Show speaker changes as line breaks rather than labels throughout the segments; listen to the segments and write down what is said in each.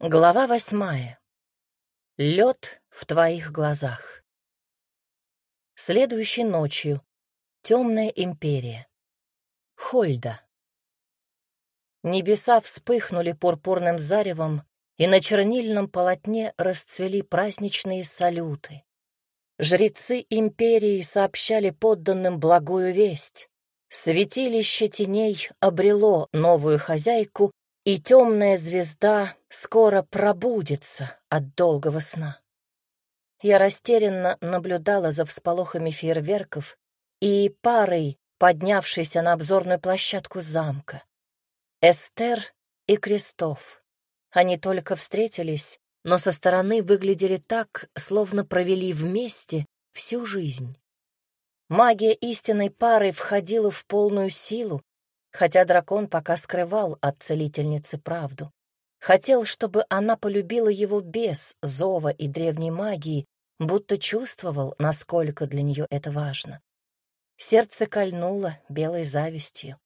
Глава восьмая. Лед в твоих глазах. Следующей ночью. Темная империя. Хольда. Небеса вспыхнули пурпурным заревом, и на чернильном полотне расцвели праздничные салюты. Жрецы империи сообщали подданным благую весть. Святилище теней обрело новую хозяйку, и темная звезда скоро пробудится от долгого сна. Я растерянно наблюдала за всполохами фейерверков и парой, поднявшейся на обзорную площадку замка. Эстер и Крестов. Они только встретились, но со стороны выглядели так, словно провели вместе всю жизнь. Магия истинной пары входила в полную силу, хотя дракон пока скрывал от целительницы правду. Хотел, чтобы она полюбила его без зова и древней магии, будто чувствовал, насколько для нее это важно. Сердце кольнуло белой завистью.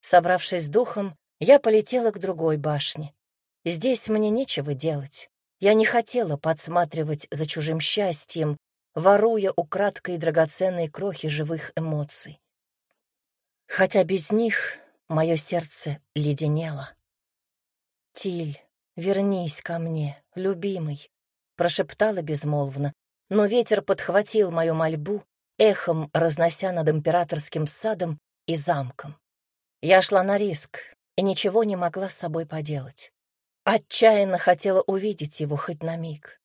Собравшись с духом, я полетела к другой башне. Здесь мне нечего делать. Я не хотела подсматривать за чужим счастьем, воруя украдкой драгоценные крохи живых эмоций хотя без них мое сердце леденело. «Тиль, вернись ко мне, любимый», — прошептала безмолвно, но ветер подхватил мою мольбу, эхом разнося над императорским садом и замком. Я шла на риск и ничего не могла с собой поделать. Отчаянно хотела увидеть его хоть на миг.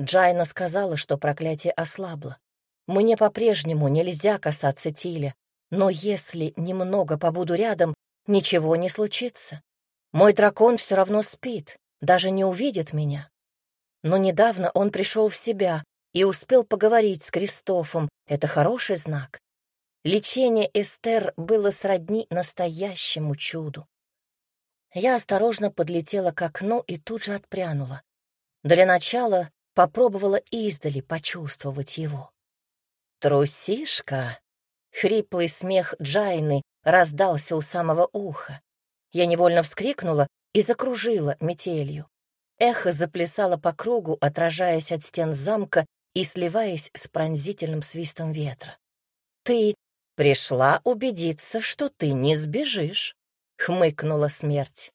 Джайна сказала, что проклятие ослабло. Мне по-прежнему нельзя касаться Тиля, но если немного побуду рядом, ничего не случится. Мой дракон все равно спит, даже не увидит меня. Но недавно он пришел в себя и успел поговорить с Кристофом. Это хороший знак. Лечение Эстер было сродни настоящему чуду. Я осторожно подлетела к окну и тут же отпрянула. Для начала попробовала издали почувствовать его. «Трусишка!» Хриплый смех Джайны раздался у самого уха. Я невольно вскрикнула и закружила метелью. Эхо заплясало по кругу, отражаясь от стен замка и сливаясь с пронзительным свистом ветра. «Ты пришла убедиться, что ты не сбежишь», — хмыкнула смерть.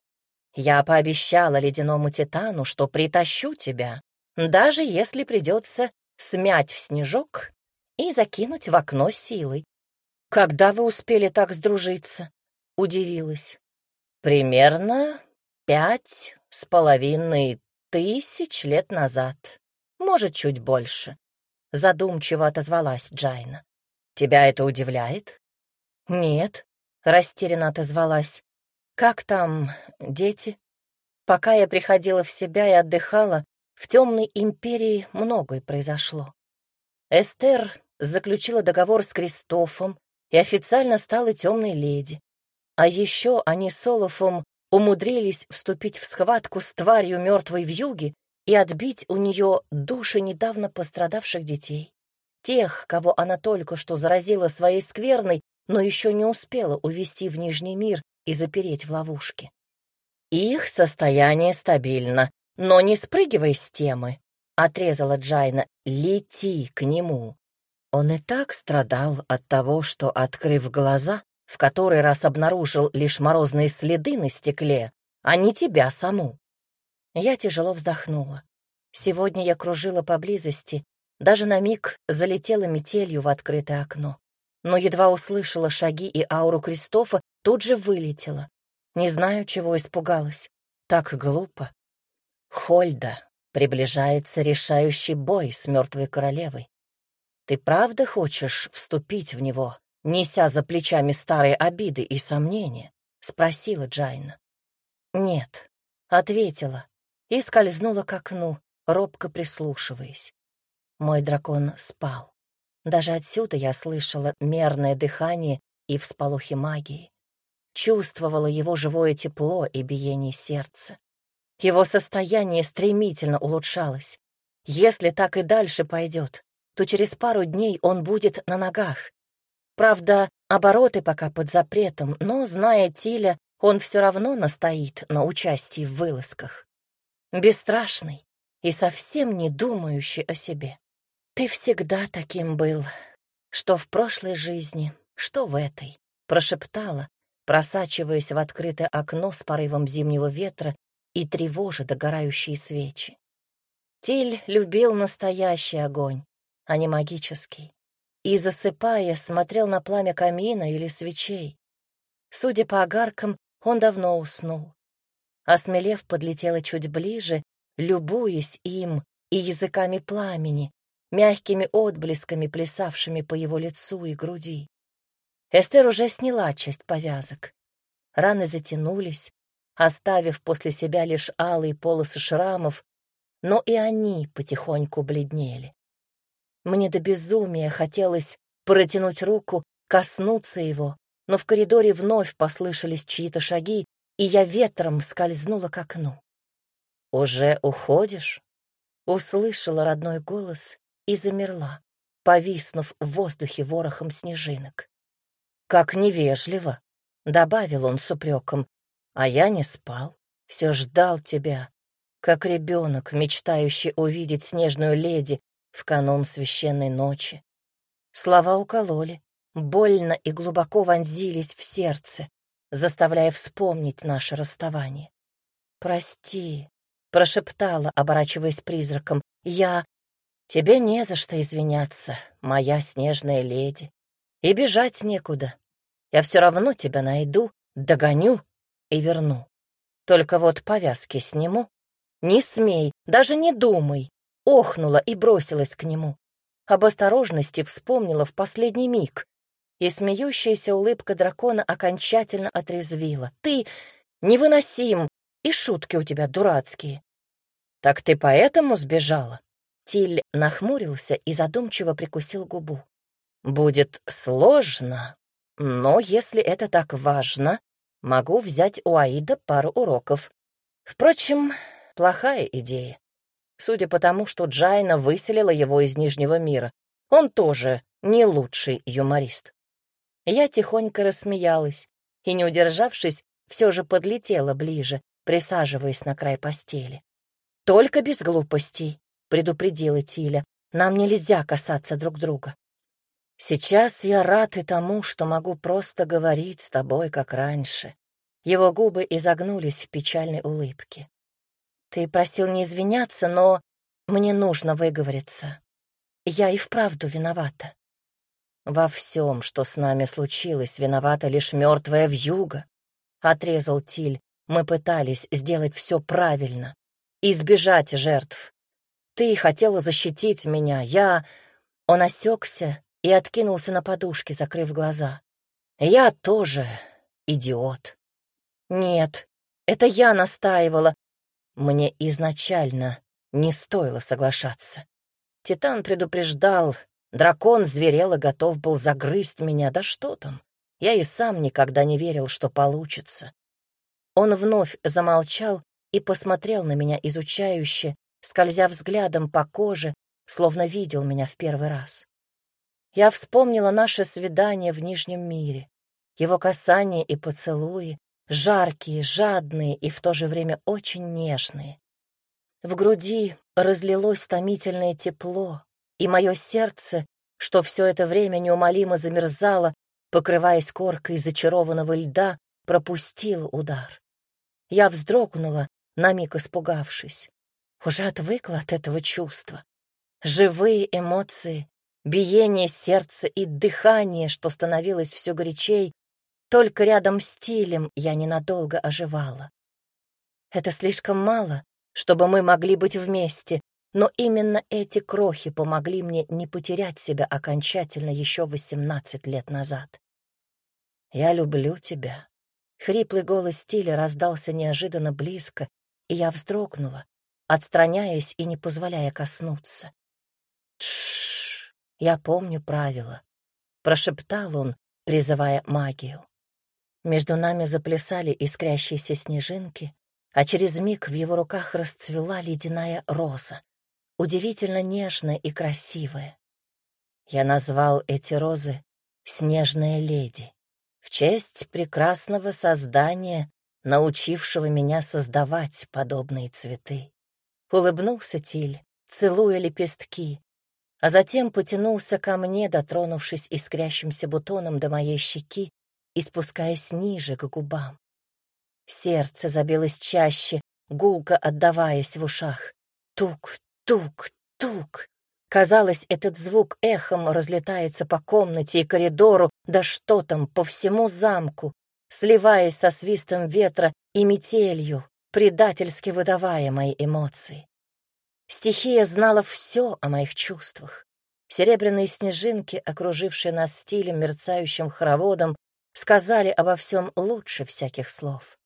«Я пообещала ледяному титану, что притащу тебя, даже если придется смять в снежок и закинуть в окно силой. «Когда вы успели так сдружиться?» — удивилась. «Примерно пять с половиной тысяч лет назад, может, чуть больше», — задумчиво отозвалась Джайна. «Тебя это удивляет?» «Нет», — растерянно отозвалась. «Как там дети?» Пока я приходила в себя и отдыхала, в темной империи многое произошло. Эстер заключила договор с Кристофом, и официально стала темной леди. А еще они с Олафом умудрились вступить в схватку с тварью мертвой вьюги и отбить у нее души недавно пострадавших детей. Тех, кого она только что заразила своей скверной, но еще не успела увести в Нижний мир и запереть в ловушке. «Их состояние стабильно, но не спрыгивай с темы», — отрезала Джайна. «Лети к нему. Он и так страдал от того, что, открыв глаза, в который раз обнаружил лишь морозные следы на стекле, а не тебя саму. Я тяжело вздохнула. Сегодня я кружила поблизости, даже на миг залетела метелью в открытое окно. Но едва услышала шаги и ауру Кристофа, тут же вылетела. Не знаю, чего испугалась. Так глупо. Хольда, приближается решающий бой с мертвой королевой. Ты правда хочешь вступить в него, неся за плечами старые обиды и сомнения? Спросила Джайна. Нет, ответила и скользнула к окну, робко прислушиваясь. Мой дракон спал. Даже отсюда я слышала мерное дыхание и всполохи магии. Чувствовала его живое тепло и биение сердца. Его состояние стремительно улучшалось. Если так и дальше пойдет, то через пару дней он будет на ногах. Правда, обороты пока под запретом, но, зная Тиля, он все равно настоит на участии в вылазках. бесстрашный и совсем не думающий о себе. Ты всегда таким был, что в прошлой жизни, что в этой, прошептала, просачиваясь в открытое окно с порывом зимнего ветра и тревожа догорающие свечи. Тиль любил настоящий огонь, а не магический, и, засыпая, смотрел на пламя камина или свечей. Судя по огаркам, он давно уснул. Осмелев, подлетела чуть ближе, любуясь им и языками пламени, мягкими отблесками, плясавшими по его лицу и груди. Эстер уже сняла часть повязок. Раны затянулись, оставив после себя лишь алые полосы шрамов, но и они потихоньку бледнели. Мне до безумия хотелось протянуть руку, коснуться его, но в коридоре вновь послышались чьи-то шаги, и я ветром скользнула к окну. «Уже уходишь?» Услышала родной голос и замерла, повиснув в воздухе ворохом снежинок. «Как невежливо!» — добавил он с упреком. «А я не спал, все ждал тебя, как ребенок, мечтающий увидеть снежную леди в канун священной ночи». Слова укололи, больно и глубоко вонзились в сердце, заставляя вспомнить наше расставание. «Прости», — прошептала, оборачиваясь призраком, — «я...» «Тебе не за что извиняться, моя снежная леди. И бежать некуда. Я все равно тебя найду, догоню и верну. Только вот повязки сниму. Не смей, даже не думай!» Охнула и бросилась к нему. Об осторожности вспомнила в последний миг, и смеющаяся улыбка дракона окончательно отрезвила. «Ты невыносим, и шутки у тебя дурацкие». «Так ты поэтому сбежала?» Тиль нахмурился и задумчиво прикусил губу. «Будет сложно, но если это так важно, могу взять у Аида пару уроков. Впрочем, плохая идея. Судя по тому, что Джайна выселила его из Нижнего мира, он тоже не лучший юморист. Я тихонько рассмеялась и, не удержавшись, все же подлетела ближе, присаживаясь на край постели. «Только без глупостей», — предупредила Тиля. «Нам нельзя касаться друг друга». «Сейчас я рад и тому, что могу просто говорить с тобой, как раньше». Его губы изогнулись в печальной улыбке. «Ты просил не извиняться, но мне нужно выговориться. Я и вправду виновата. Во всем, что с нами случилось, виновата лишь мертвая вьюга. Отрезал Тиль. Мы пытались сделать все правильно, избежать жертв. Ты хотела защитить меня, я...» Он осекся и откинулся на подушке, закрыв глаза. «Я тоже идиот». «Нет, это я настаивала. Мне изначально не стоило соглашаться. Титан предупреждал, дракон зверел и готов был загрызть меня, да что там. Я и сам никогда не верил, что получится. Он вновь замолчал и посмотрел на меня изучающе, скользя взглядом по коже, словно видел меня в первый раз. Я вспомнила наше свидание в Нижнем мире, его касания и поцелуи, жаркие, жадные и в то же время очень нежные. В груди разлилось томительное тепло, и мое сердце, что все это время неумолимо замерзало, покрываясь коркой зачарованного льда, пропустило удар. Я вздрогнула, на миг испугавшись. Уже отвыкла от этого чувства. Живые эмоции, биение сердца и дыхание, что становилось все горячей, только рядом с стилем я ненадолго оживала. Это слишком мало, чтобы мы могли быть вместе, но именно эти крохи помогли мне не потерять себя окончательно еще восемнадцать лет назад. «Я люблю тебя», Хриплый голос Стиля раздался неожиданно близко, и я вздрогнула, отстраняясь и не позволяя коснуться. «Тш, я помню правила», — прошептал он, призывая магию. Между нами заплясали искрящиеся снежинки, а через миг в его руках расцвела ледяная роза, удивительно нежная и красивая. Я назвал эти розы «Снежная леди» в честь прекрасного создания, научившего меня создавать подобные цветы. — улыбнулся Тиль, целуя лепестки, а затем потянулся ко мне, дотронувшись искрящимся бутоном до моей щеки и спускаясь ниже к губам. Сердце забилось чаще, гулко отдаваясь в ушах. Тук, тук, тук. Казалось, этот звук эхом разлетается по комнате и коридору, да что там, по всему замку, сливаясь со свистом ветра и метелью, предательски выдавая мои эмоции. Стихия знала все о моих чувствах. Серебряные снежинки, окружившие нас стилем, мерцающим хороводом, сказали обо всем лучше всяких слов.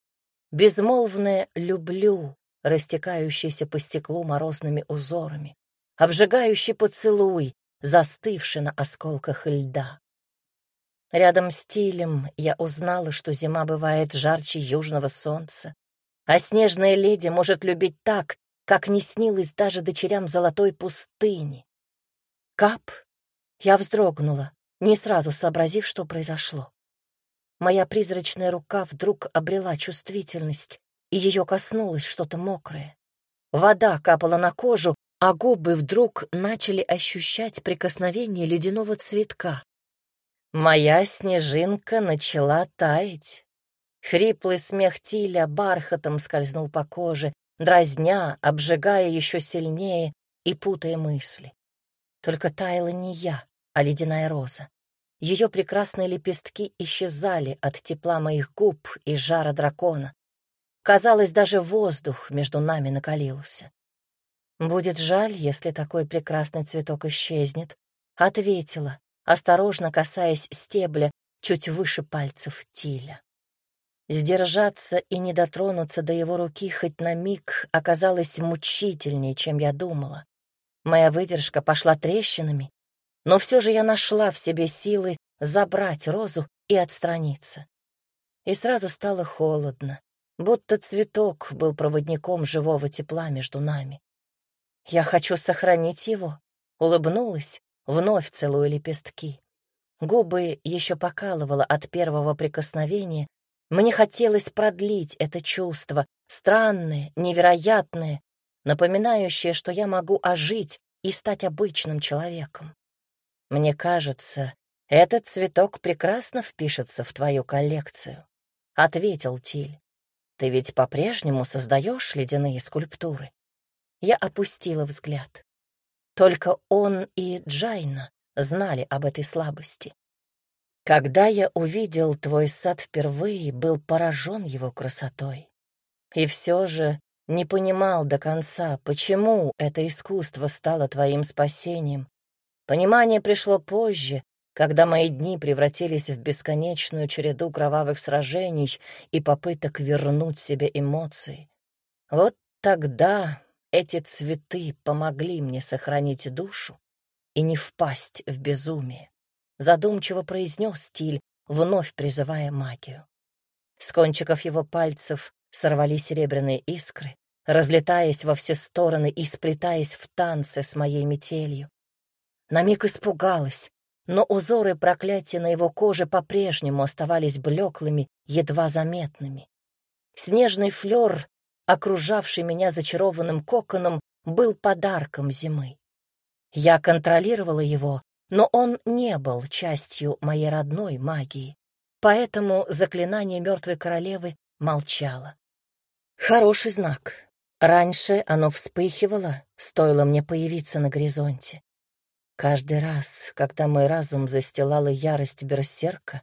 Безмолвное «люблю», растекающееся по стеклу морозными узорами, обжигающий поцелуй, застывший на осколках льда. Рядом с Тилем я узнала, что зима бывает жарче южного солнца, а снежная леди может любить так, как не снилось даже дочерям золотой пустыни. Кап! Я вздрогнула, не сразу сообразив, что произошло. Моя призрачная рука вдруг обрела чувствительность, и ее коснулось что-то мокрое. Вода капала на кожу, а губы вдруг начали ощущать прикосновение ледяного цветка. Моя снежинка начала таять. Хриплый смех Тиля бархатом скользнул по коже, дразня, обжигая еще сильнее и путая мысли. Только таяла не я, а ледяная роза. Ее прекрасные лепестки исчезали от тепла моих губ и жара дракона. Казалось, даже воздух между нами накалился. «Будет жаль, если такой прекрасный цветок исчезнет», — ответила, осторожно касаясь стебля чуть выше пальцев Тиля. Сдержаться и не дотронуться до его руки хоть на миг оказалось мучительнее, чем я думала. Моя выдержка пошла трещинами, но все же я нашла в себе силы забрать розу и отстраниться. И сразу стало холодно, будто цветок был проводником живого тепла между нами. Я хочу сохранить его, улыбнулась, вновь целуя лепестки. Губы еще покалывало от первого прикосновения. Мне хотелось продлить это чувство, странное, невероятное, напоминающее, что я могу ожить и стать обычным человеком. Мне кажется, этот цветок прекрасно впишется в твою коллекцию, — ответил Тиль. Ты ведь по-прежнему создаешь ледяные скульптуры. Я опустила взгляд. Только он и Джайна знали об этой слабости. Когда я увидел твой сад впервые, был поражен его красотой. И все же не понимал до конца, почему это искусство стало твоим спасением, Понимание пришло позже, когда мои дни превратились в бесконечную череду кровавых сражений и попыток вернуть себе эмоции. Вот тогда эти цветы помогли мне сохранить душу и не впасть в безумие. Задумчиво произнес стиль, вновь призывая магию. С кончиков его пальцев сорвались серебряные искры, разлетаясь во все стороны и сплетаясь в танце с моей метелью. На миг испугалась, но узоры проклятия на его коже по-прежнему оставались блеклыми, едва заметными. Снежный флёр, окружавший меня зачарованным коконом, был подарком зимы. Я контролировала его, но он не был частью моей родной магии, поэтому заклинание мертвой королевы молчало. Хороший знак. Раньше оно вспыхивало, стоило мне появиться на горизонте. Каждый раз, когда мой разум застилала ярость берсерка,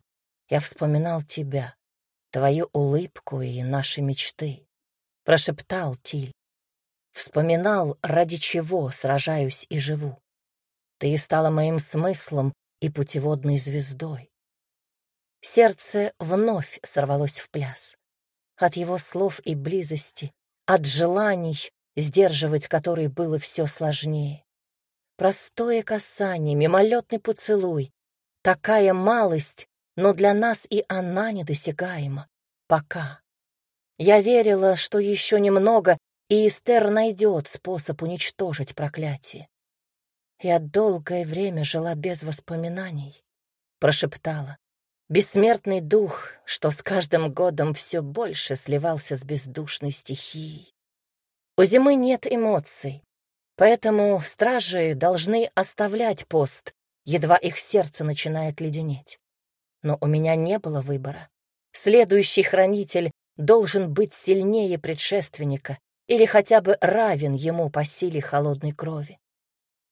я вспоминал тебя, твою улыбку и наши мечты. Прошептал Тиль. Вспоминал, ради чего сражаюсь и живу. Ты стала моим смыслом и путеводной звездой. Сердце вновь сорвалось в пляс. От его слов и близости, от желаний, сдерживать которые было все сложнее. Простое касание, мимолетный поцелуй. Такая малость, но для нас и она недосягаема. Пока. Я верила, что еще немного, и Эстер найдет способ уничтожить проклятие. Я долгое время жила без воспоминаний, прошептала. Бессмертный дух, что с каждым годом все больше сливался с бездушной стихией. У зимы нет эмоций, поэтому стражи должны оставлять пост, едва их сердце начинает леденеть. Но у меня не было выбора. Следующий хранитель должен быть сильнее предшественника или хотя бы равен ему по силе холодной крови.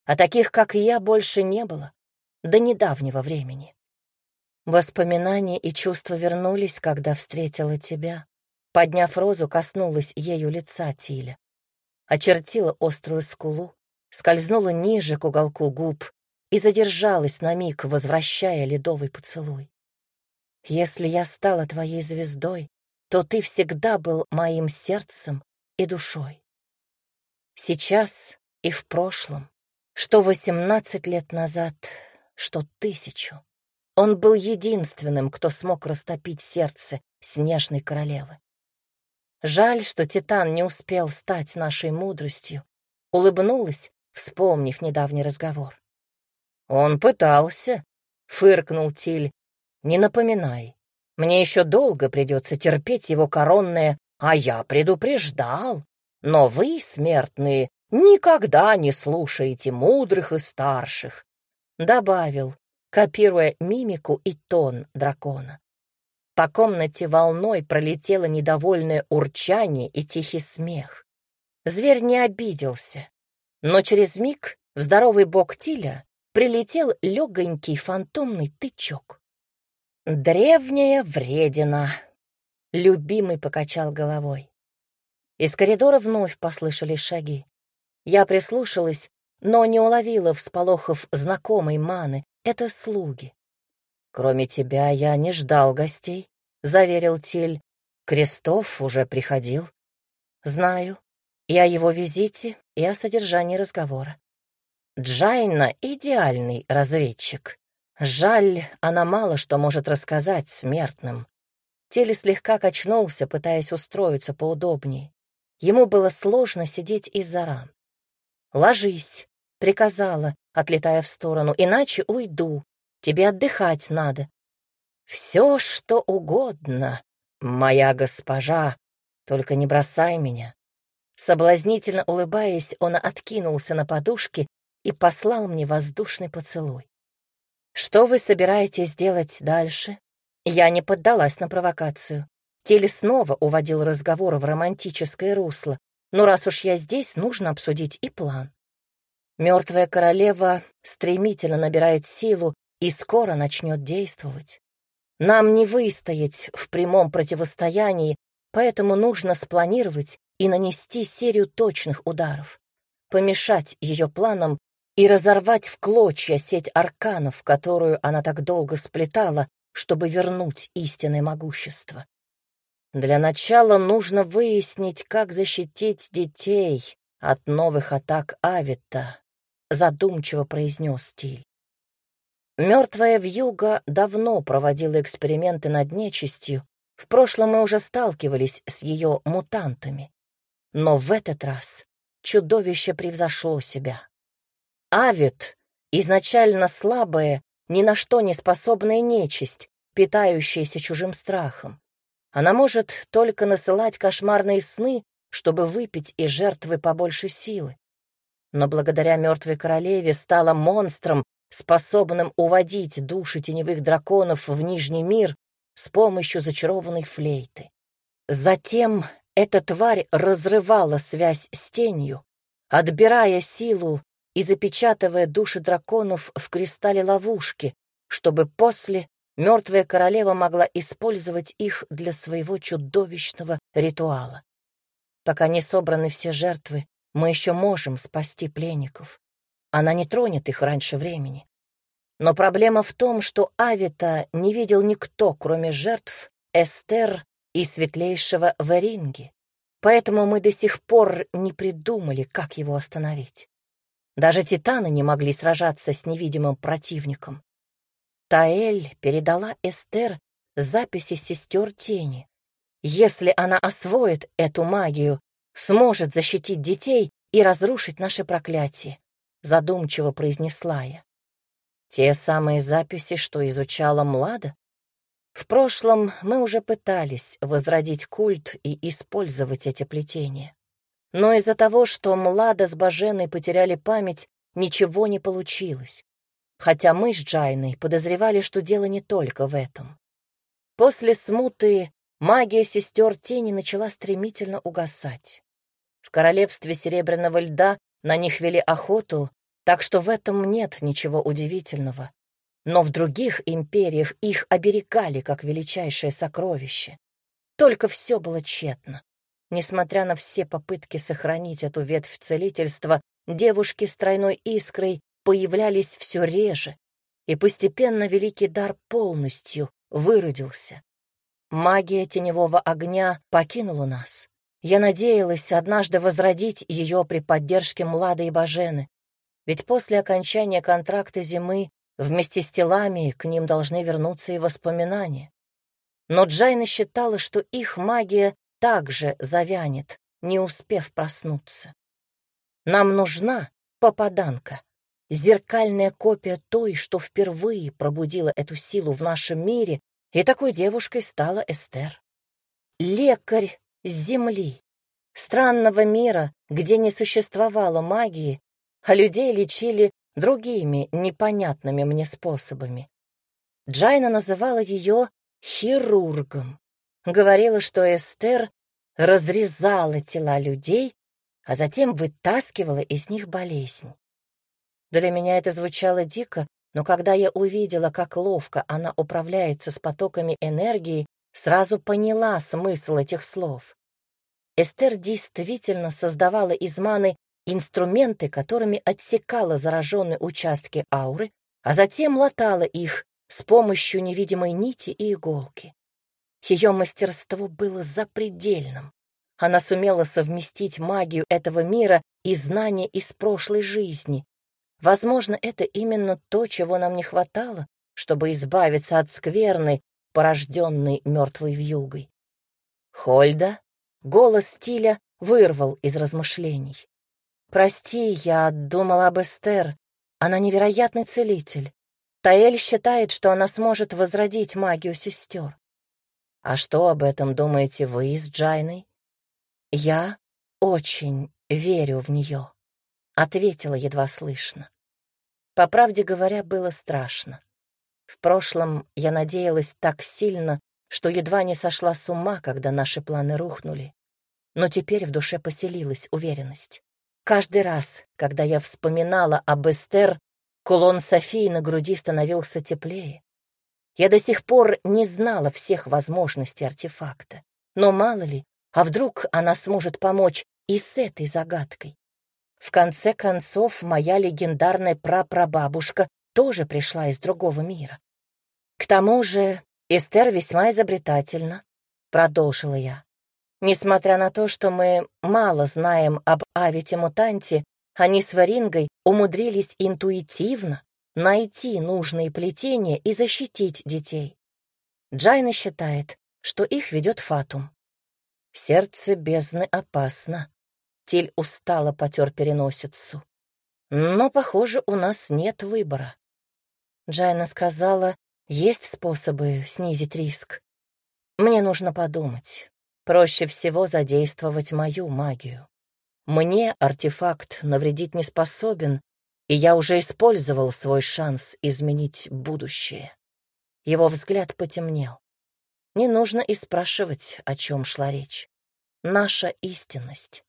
А таких, как я, больше не было до недавнего времени. Воспоминания и чувства вернулись, когда встретила тебя. Подняв розу, коснулась ею лица Тиля. Очертила острую скулу, скользнула ниже к уголку губ и задержалась на миг, возвращая ледовый поцелуй. Если я стала твоей звездой, то ты всегда был моим сердцем и душой. Сейчас и в прошлом, что восемнадцать лет назад, что тысячу. Он был единственным, кто смог растопить сердце снежной королевы. Жаль, что Титан не успел стать нашей мудростью, улыбнулась, вспомнив недавний разговор. «Он пытался», — фыркнул Тиль, не напоминай. Мне еще долго придется терпеть его коронное «а я предупреждал». Но вы, смертные, никогда не слушаете мудрых и старших», — добавил, копируя мимику и тон дракона. По комнате волной пролетело недовольное урчание и тихий смех. Зверь не обиделся, но через миг в здоровый бок Тиля прилетел легонький фантомный тычок. «Древняя вредина!» — любимый покачал головой. Из коридора вновь послышались шаги. Я прислушалась, но не уловила всполохов знакомой маны. Это слуги. «Кроме тебя я не ждал гостей», — заверил Тиль. «Крестов уже приходил». «Знаю. И о его визите, и о содержании разговора. Джайна — идеальный разведчик. Жаль, она мало что может рассказать смертным. Теле слегка качнулся, пытаясь устроиться поудобнее. Ему было сложно сидеть из-за ран. «Ложись», — приказала, отлетая в сторону, — «иначе уйду. Тебе отдыхать надо». «Все, что угодно, моя госпожа, только не бросай меня». Соблазнительно улыбаясь, он откинулся на подушке и послал мне воздушный поцелуй. «Что вы собираетесь делать дальше?» Я не поддалась на провокацию. Теле снова уводил разговор в романтическое русло, но раз уж я здесь, нужно обсудить и план. Мертвая королева стремительно набирает силу и скоро начнет действовать. Нам не выстоять в прямом противостоянии, поэтому нужно спланировать и нанести серию точных ударов, помешать ее планам и разорвать в клочья сеть арканов, которую она так долго сплетала, чтобы вернуть истинное могущество. Для начала нужно выяснить, как защитить детей от новых атак Авита, задумчиво произнес Стиль. Мертвая вьюга давно проводила эксперименты над нечистью, в прошлом мы уже сталкивались с ее мутантами. Но в этот раз чудовище превзошло себя. Авид — изначально слабая, ни на что не способная нечисть, питающаяся чужим страхом. Она может только насылать кошмарные сны, чтобы выпить из жертвы побольше силы. Но благодаря мертвой королеве стала монстром, способным уводить души теневых драконов в Нижний мир с помощью зачарованной флейты. Затем эта тварь разрывала связь с тенью, отбирая силу и запечатывая души драконов в кристалле ловушки, чтобы после мертвая королева могла использовать их для своего чудовищного ритуала. Пока не собраны все жертвы, мы еще можем спасти пленников. Она не тронет их раньше времени. Но проблема в том, что Авита не видел никто, кроме жертв Эстер и светлейшего Веринги. Поэтому мы до сих пор не придумали, как его остановить. Даже титаны не могли сражаться с невидимым противником. Таэль передала Эстер записи сестер тени. Если она освоит эту магию, сможет защитить детей и разрушить наше проклятие, задумчиво произнесла я. Те самые записи, что изучала Млада? В прошлом мы уже пытались возродить культ и использовать эти плетения. но из-за того, что Млада с Баженой потеряли память, ничего не получилось. Хотя мы с Джайной подозревали, что дело не только в этом. После смуты магия сестер тени начала стремительно угасать. В королевстве Серебряного льда на них вели охоту, так что в этом нет ничего удивительного. Но в других империях их оберегали как величайшее сокровище. Только все было тщетно. Несмотря на все попытки сохранить эту ветвь целительства, девушки с тройной искрой появлялись все реже, и постепенно великий дар полностью выродился. Магия теневого огня покинула нас. Я надеялась однажды возродить ее при поддержке Млады и Бажены, ведь после окончания контракта зимы вместе с телами к ним должны вернуться и воспоминания. Но Джайна считала, что их магия также завянет, не успев проснуться. Нам нужна попаданка, зеркальная копия той, что впервые пробудила эту силу в нашем мире, и такой девушкой стала Эстер. Лекарь земли, странного мира, где не существовало магии, а людей лечили другими непонятными мне способами. Джайна называла ее хирургом. Говорила, что Эстер разрезала тела людей, а затем вытаскивала из них болезнь. Для меня это звучало дико, но когда я увидела, как ловко она управляется с потоками энергии, сразу поняла смысл этих слов. Эстер действительно создавала из маны инструменты, которыми отсекала зараженные участки ауры, а затем латала их с помощью невидимой нити и иголки. Ее мастерство было запредельным. Она сумела совместить магию этого мира и знания из прошлой жизни. Возможно, это именно то, чего нам не хватало, чтобы избавиться от скверны, порожденной мертвой вьюгой. Хольда, голос Тиля вырвал из размышлений. «Прости, я думала об Эстер. Она невероятный целитель. Таэль считает, что она сможет возродить магию сестер. А что об этом думаете вы с Джайной? Я очень верю в нее, ответила едва слышно. По правде говоря, было страшно. В прошлом я надеялась так сильно, что едва не сошла с ума, когда наши планы рухнули. Но теперь в душе поселилась уверенность. Каждый раз, когда я вспоминала об Эстер, кулон Софии на груди становился теплее. Я до сих пор не знала всех возможностей артефакта. Но мало ли, а вдруг она сможет помочь и с этой загадкой? В конце концов, моя легендарная прапрабабушка тоже пришла из другого мира. К тому же Эстер весьма изобретательна, продолжила я. Несмотря на то, что мы мало знаем об Авите-мутанте, они с Варингой умудрились интуитивно найти нужные плетения и защитить детей. Джайна считает, что их ведет Фатум. Сердце бездны опасно. Тиль устало потер переносицу. Но, похоже, у нас нет выбора. Джайна сказала, есть способы снизить риск. Мне нужно подумать. Проще всего задействовать мою магию. Мне артефакт навредить не способен, и я уже использовал свой шанс изменить будущее. Его взгляд потемнел. Не нужно и спрашивать, о чем шла речь. Наша истинность.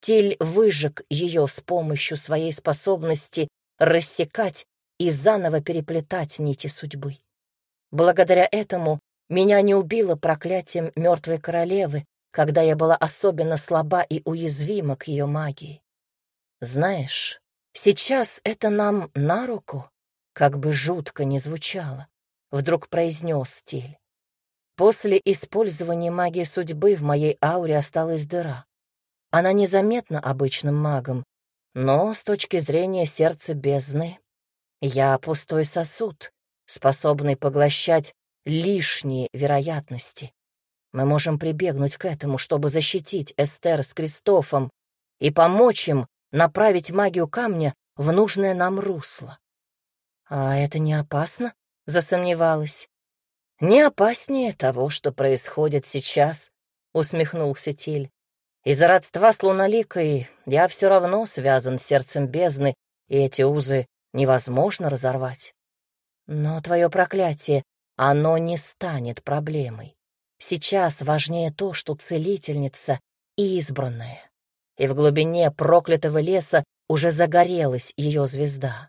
Тиль выжег ее с помощью своей способности рассекать и заново переплетать нити судьбы. Благодаря этому меня не убило проклятием мертвой королевы, когда я была особенно слаба и уязвима к ее магии. Знаешь, Сейчас это нам на руку, как бы жутко ни звучало, вдруг произнес стиль. После использования магии судьбы в моей ауре осталась дыра. Она незаметна обычным магом, но с точки зрения сердца бездны я пустой сосуд, способный поглощать лишние вероятности. Мы можем прибегнуть к этому, чтобы защитить Эстер с Кристофом и помочь им направить магию камня в нужное нам русло. А это не опасно? Засомневалась. Не опаснее того, что происходит сейчас, усмехнулся Тиль. Из-за родства с Луналикой я все равно связан с сердцем бездны, и эти узы невозможно разорвать. Но твое проклятие, оно не станет проблемой. Сейчас важнее то, что целительница избранная, и в глубине проклятого леса уже загорелась ее звезда.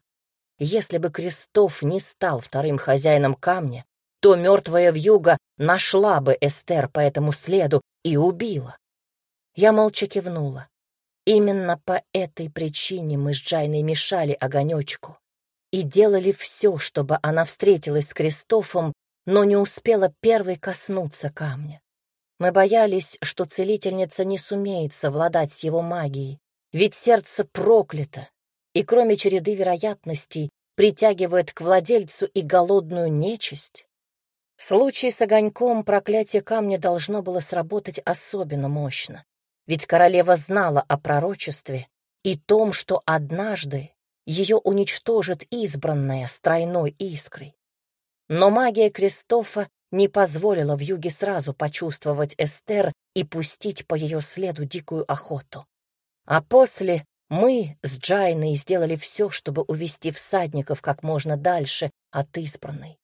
Если бы Крестов не стал вторым хозяином камня, то мертвая вьюга нашла бы Эстер по этому следу и убила. Я молча кивнула. Именно по этой причине мы с Джайной мешали огонечку и делали все, чтобы она встретилась с Кристофом, но не успела первой коснуться камня. Мы боялись, что целительница не сумеет совладать с его магией, ведь сердце проклято, и кроме череды вероятностей притягивает к владельцу и голодную нечисть. В случае с огоньком проклятие камня должно было сработать особенно мощно, ведь королева знала о пророчестве и том, что однажды ее уничтожит избранная с искрой. Но магия Кристофа не позволила в юге сразу почувствовать Эстер и пустить по ее следу дикую охоту. А после мы с Джайной сделали все, чтобы увести всадников как можно дальше от избранной.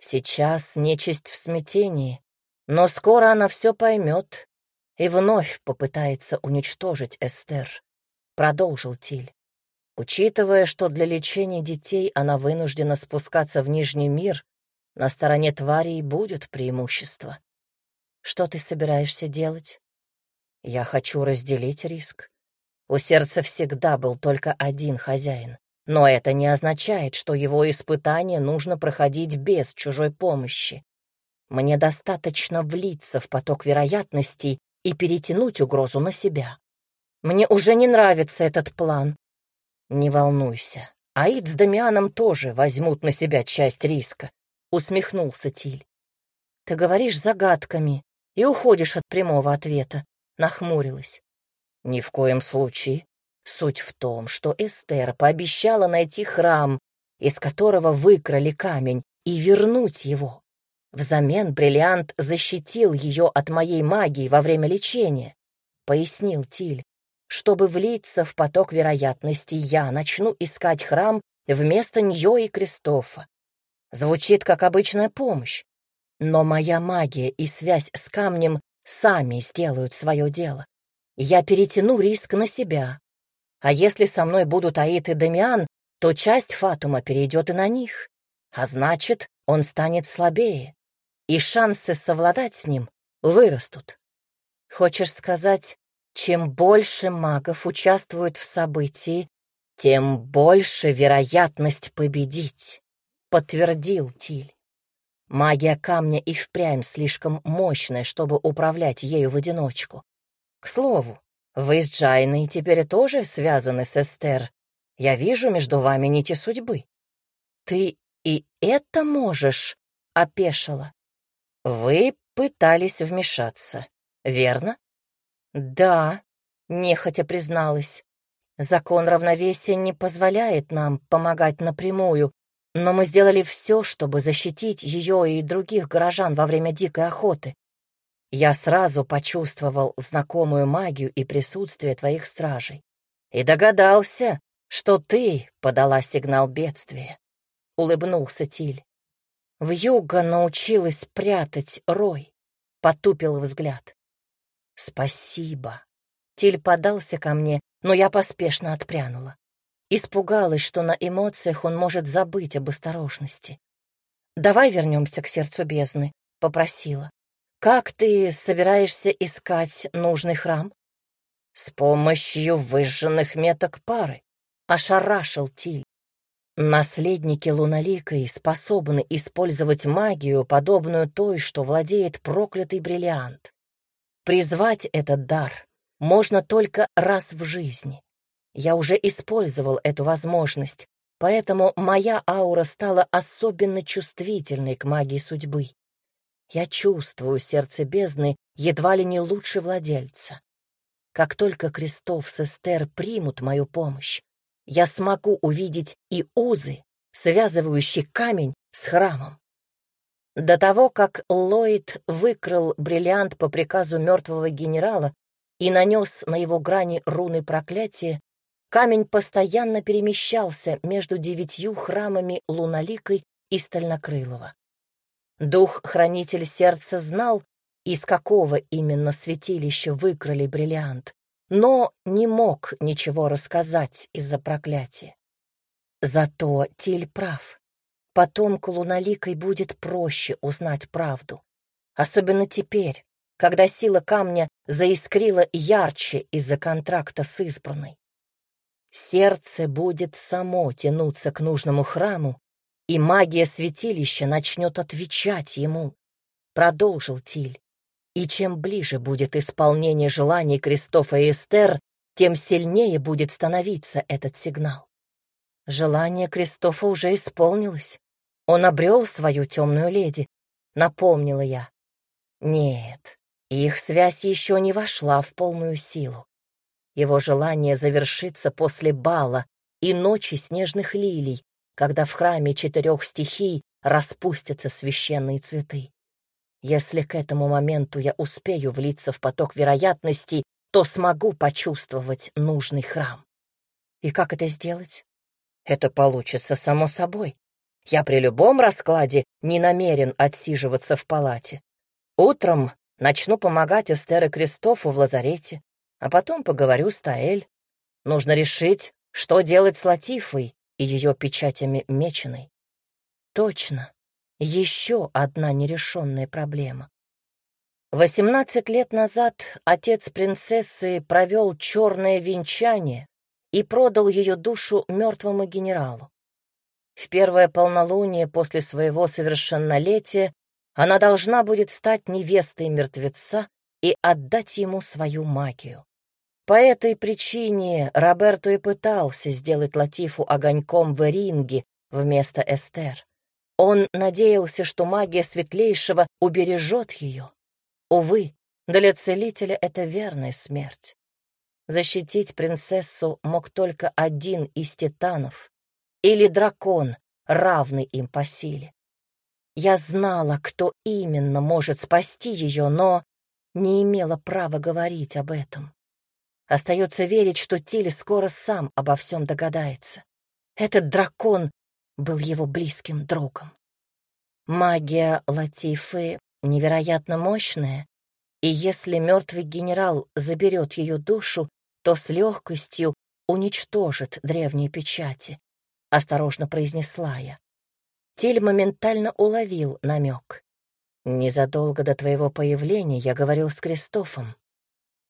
Сейчас нечисть в смятении, но скоро она все поймет и вновь попытается уничтожить Эстер, — продолжил Тиль. Учитывая, что для лечения детей она вынуждена спускаться в Нижний мир, на стороне тварей будет преимущество. Что ты собираешься делать? Я хочу разделить риск. У сердца всегда был только один хозяин, но это не означает, что его испытание нужно проходить без чужой помощи. Мне достаточно влиться в поток вероятностей и перетянуть угрозу на себя. Мне уже не нравится этот план, «Не волнуйся, Аид с Дамианом тоже возьмут на себя часть риска», — усмехнулся Тиль. «Ты говоришь загадками и уходишь от прямого ответа», — нахмурилась. «Ни в коем случае. Суть в том, что Эстер пообещала найти храм, из которого выкрали камень, и вернуть его. Взамен бриллиант защитил ее от моей магии во время лечения», — пояснил Тиль. Чтобы влиться в поток вероятностей, я начну искать храм вместо нее и Кристофа. Звучит как обычная помощь, но моя магия и связь с камнем сами сделают свое дело. Я перетяну риск на себя. А если со мной будут Аид и Дамиан, то часть Фатума перейдет и на них. А значит, он станет слабее, и шансы совладать с ним вырастут. Хочешь сказать, чем больше магов участвует в событии, тем больше вероятность победить, подтвердил Тиль. Магия камня и впрямь слишком мощная, чтобы управлять ею в одиночку. К слову, вы с Джайной теперь тоже связаны с Эстер. Я вижу между вами нити судьбы. Ты и это можешь, — опешила. Вы пытались вмешаться, верно? «Да», — нехотя призналась. «Закон равновесия не позволяет нам помогать напрямую, но мы сделали все, чтобы защитить ее и других горожан во время дикой охоты. Я сразу почувствовал знакомую магию и присутствие твоих стражей. И догадался, что ты подала сигнал бедствия», — улыбнулся Тиль. Вьюга научилась прятать рой, потупил взгляд. «Спасибо». Тиль подался ко мне, но я поспешно отпрянула. Испугалась, что на эмоциях он может забыть об осторожности. «Давай вернемся к сердцу бездны», — попросила. «Как ты собираешься искать нужный храм?» «С помощью выжженных меток пары», — ошарашил Тиль. Наследники Луналикой способны использовать магию, подобную той, что владеет проклятый бриллиант. Призвать этот дар можно только раз в жизни. Я уже использовал эту возможность, поэтому моя аура стала особенно чувствительной к магии судьбы. Я чувствую сердце бездны едва ли не лучше владельца. Как только Крестов с Эстер примут мою помощь, я смогу увидеть и узы, связывающие камень с храмом. До того, как Ллойд выкрал бриллиант по приказу мертвого генерала, и нанес на его грани руны проклятия, камень постоянно перемещался между девятью храмами Луналикой и Стальнокрылова. Дух-хранитель сердца знал, из какого именно святилища выкрали бриллиант, но не мог ничего рассказать из-за проклятия. Зато Тиль прав. Потомку Луналикой будет проще узнать правду. Особенно теперь, когда сила камня заискрила ярче из-за контракта с избранной. Сердце будет само тянуться к нужному храму, и магия святилища начнет отвечать ему, — продолжил Тиль. И чем ближе будет исполнение желаний Кристофа и Эстер, тем сильнее будет становиться этот сигнал. Желание Кристофа уже исполнилось. Он обрел свою темную леди, напомнила я. Нет, их связь еще не вошла в полную силу. Его желание завершится после бала и ночи снежных лилий, когда в храме четырех стихий распустятся священные цветы. Если к этому моменту я успею влиться в поток вероятностей, то смогу почувствовать нужный храм. И как это сделать? Это получится само собой. Я при любом раскладе не намерен отсиживаться в палате. Утром начну помогать Эстере Кристофу в лазарете, а потом поговорю с Таэль. Нужно решить, что делать с Латифой и ее печатями меченой. Точно, еще одна нерешенная проблема. Восемнадцать лет назад отец принцессы провел черное венчание и продал ее душу мертвому генералу. В первое полнолуние после своего совершеннолетия она должна будет стать невестой мертвеца и отдать ему свою магию. По этой причине Роберто и пытался сделать Латифу огоньком в ринге вместо Эстер. Он надеялся, что магия Светлейшего убережет ее. Увы, для целителя это верная смерть. Защитить принцессу мог только один из титанов или дракон, равный им по силе. Я знала, кто именно может спасти ее, но не имела права говорить об этом. Остается верить, что Тиль скоро сам обо всем догадается. Этот дракон был его близким другом. Магия Латифы невероятно мощная, и если мертвый генерал заберет ее душу, то с легкостью уничтожит древние печати, — осторожно произнесла я. Тиль моментально уловил намек. Незадолго до твоего появления я говорил с Кристофом.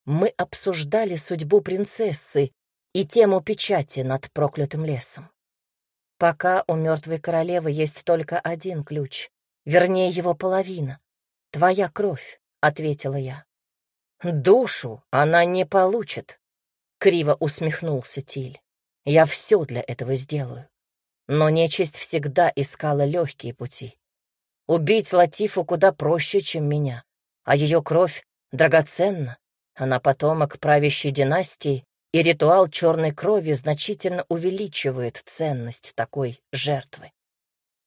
Мы обсуждали судьбу принцессы и тему печати над проклятым лесом. Пока у мертвой королевы есть только один ключ, вернее, его половина. Твоя кровь, — ответила я. Душу она не получит, Криво усмехнулся Тиль. «Я все для этого сделаю. Но нечисть всегда искала легкие пути. Убить Латифу куда проще, чем меня, а ее кровь драгоценна. Она потомок правящей династии, и ритуал черной крови значительно увеличивает ценность такой жертвы.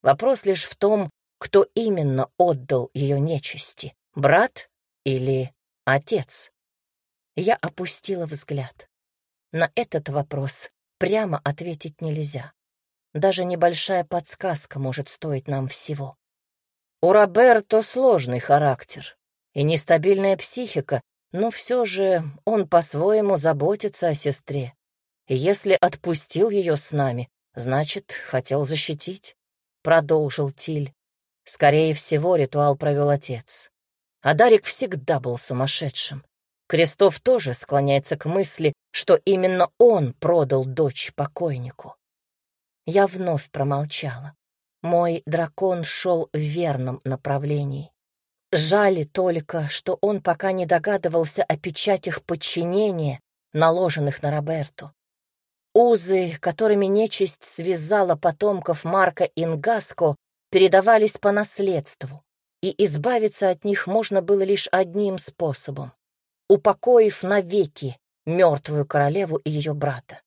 Вопрос лишь в том, кто именно отдал ее нечисти, брат или отец. Я опустила взгляд. На этот вопрос прямо ответить нельзя. Даже небольшая подсказка может стоить нам всего. У Роберто сложный характер и нестабильная психика, но все же он по-своему заботится о сестре. И если отпустил ее с нами, значит, хотел защитить, — продолжил Тиль. Скорее всего, ритуал провел отец. А Дарик всегда был сумасшедшим. Крестов тоже склоняется к мысли, что именно он продал дочь покойнику. Я вновь промолчала. Мой дракон шел в верном направлении. Жаль только, что он пока не догадывался о печатях подчинения, наложенных на Роберту. Узы, которыми нечисть связала потомков Марка Ингаско, передавались по наследству, и избавиться от них можно было лишь одним способом упокоив навеки мертвую королеву и ее брата.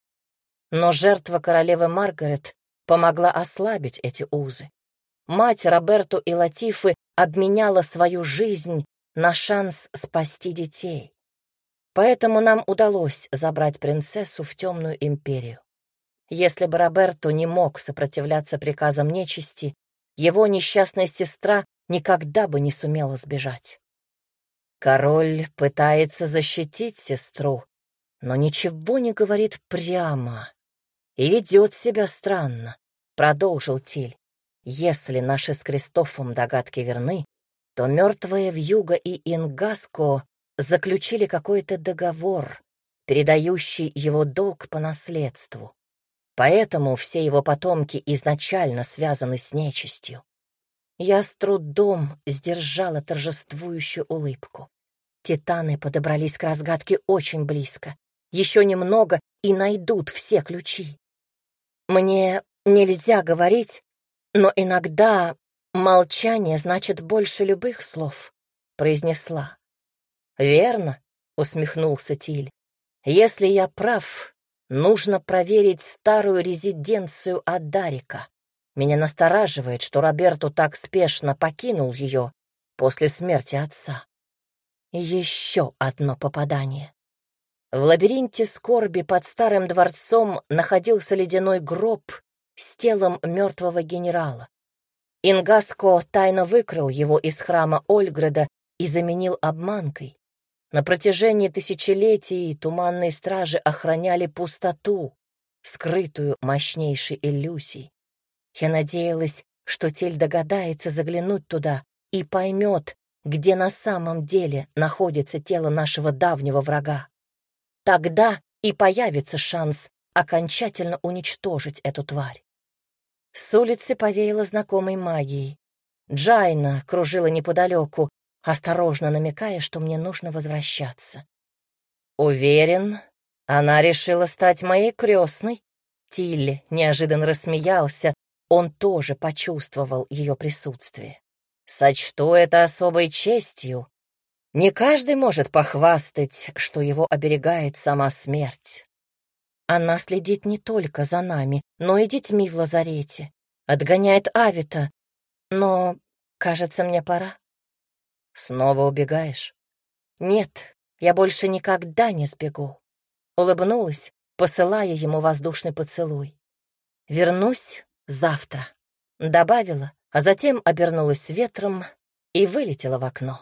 Но жертва королевы Маргарет помогла ослабить эти узы. Мать Роберту и Латифы обменяла свою жизнь на шанс спасти детей. Поэтому нам удалось забрать принцессу в темную империю. Если бы Роберто не мог сопротивляться приказам нечисти, его несчастная сестра никогда бы не сумела сбежать. Король пытается защитить сестру, но ничего не говорит прямо и ведет себя странно, продолжил Тиль. Если наши с Кристофом догадки верны, то мертвые Вьюга и Ингаско заключили какой-то договор, передающий его долг по наследству. Поэтому все его потомки изначально связаны с нечистью. Я с трудом сдержала торжествующую улыбку. Титаны подобрались к разгадке очень близко. Еще немного и найдут все ключи. Мне нельзя говорить, но иногда молчание значит больше любых слов, произнесла. «Верно», — усмехнулся Тиль. «Если я прав, нужно проверить старую резиденцию Адарика. Меня настораживает, что Роберту так спешно покинул ее после смерти отца. Еще одно попадание. В лабиринте скорби под старым дворцом находился ледяной гроб с телом мертвого генерала. Ингаско тайно выкрал его из храма Ольграда и заменил обманкой. На протяжении тысячелетий туманные стражи охраняли пустоту, скрытую мощнейшей иллюзией. Я надеялась, что Тель догадается заглянуть туда и поймет, где на самом деле находится тело нашего давнего врага. Тогда и появится шанс окончательно уничтожить эту тварь. С улицы повеяло знакомой магией. Джайна кружила неподалеку, осторожно намекая, что мне нужно возвращаться. «Уверен, она решила стать моей крестной?» Тилли неожиданно рассмеялся, он тоже почувствовал ее присутствие. «Сочту это особой честью. Не каждый может похвастать, что его оберегает сама смерть. Она следит не только за нами, но и детьми в лазарете, отгоняет Авита, но, кажется, мне пора». «Снова убегаешь?» «Нет, я больше никогда не сбегу», — улыбнулась, посылая ему воздушный поцелуй. «Вернусь завтра», — добавила, а затем обернулась ветром и вылетела в окно.